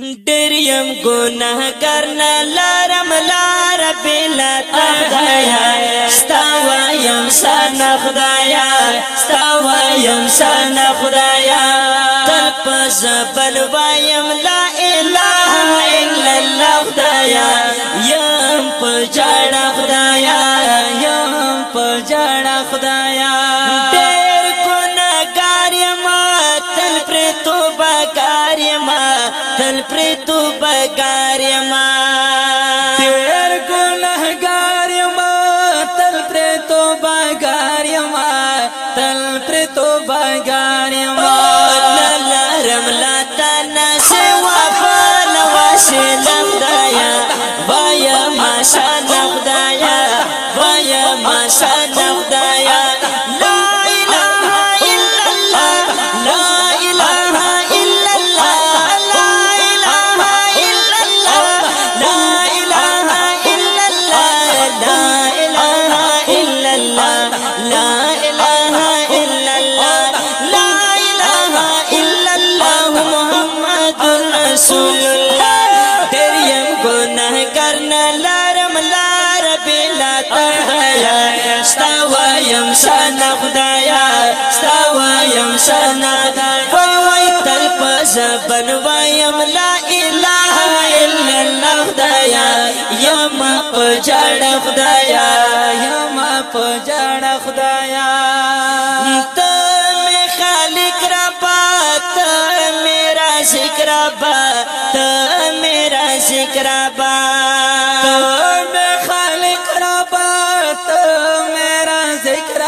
ډېر يم ګناهګر نه لارم لار بلا تا غیا استوا يم سن خدایا استوا يم سن خدایا تپ زبل وایم لا اله الا الله خدایا يم پجا پریتو بګارما تیر ګنہګارما تل پریتو بګارما تل پریتو بګارما رسول الله تیر یم گناہ کرنا لارم لار بلا تحیا ستاویم سانا خدایا ستاویم سانا فوی تل پزبن ویم لا الہ الا اللہ خدایا یم پجڑ خدایا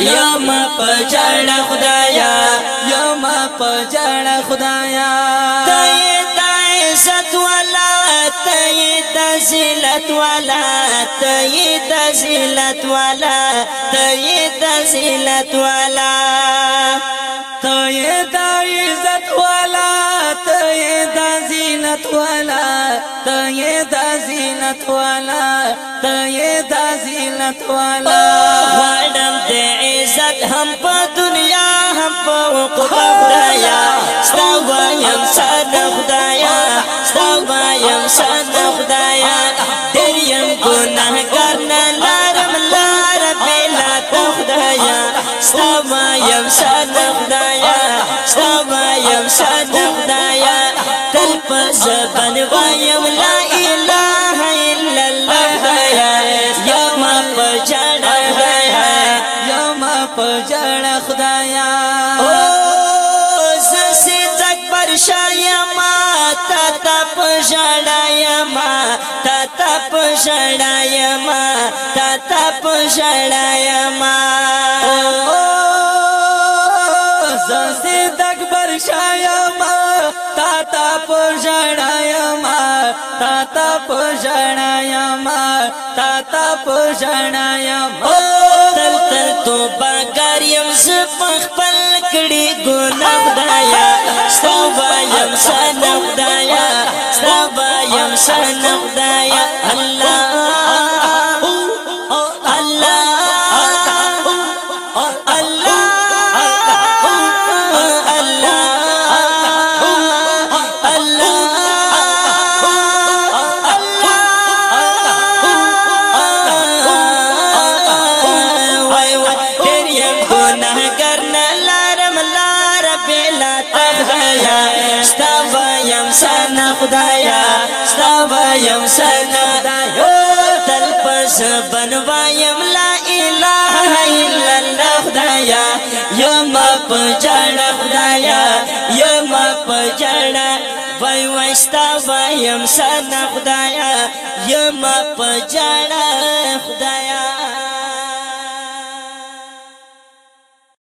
یم پجړ خدایا یم پجړ خدایا تای د عزت والا تای د ذلت والا تای د ذلت والا تای د ذلت والا تای د عزت والا تای د ذلت والا تای د ذلت والا تای د ذلت والا وړم oh, عزت ہم پا دنیا ہم پا پبا سو سب دایا سوا سد دایا دلیہ گناہ کرنا لارم بیلا تا خدایا خدایا خدایا تل پا زبان سما لائی جړ خدایا او سسي تک پر شایما تا تا پژړایما تا تا پژړایما تا تا پژړایما او سسي تک پر شایما تا تا پژړایما تا تا پژړایما تا تا پژړایما ز پخپل کړي ګناه خدایا ستا بایم سنا خدایا ستا بایم سنا خدایا خدایا ستا بیم سنا خدایا ستا بیم سنا تل پس بنوایم لا اله الا الله خدایا یم په جړ خدایا یم په جړ وای وای ستا بیم سنا خدایا یم په جړ خدایا